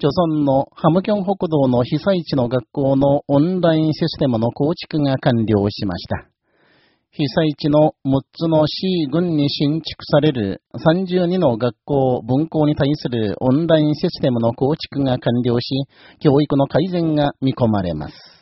朝村のハムキョン北道の被災地の学校のオンラインシステムの構築が完了しました。被災地の6つの市郡に新築される32の学校、分校に対するオンラインシステムの構築が完了し、教育の改善が見込まれます。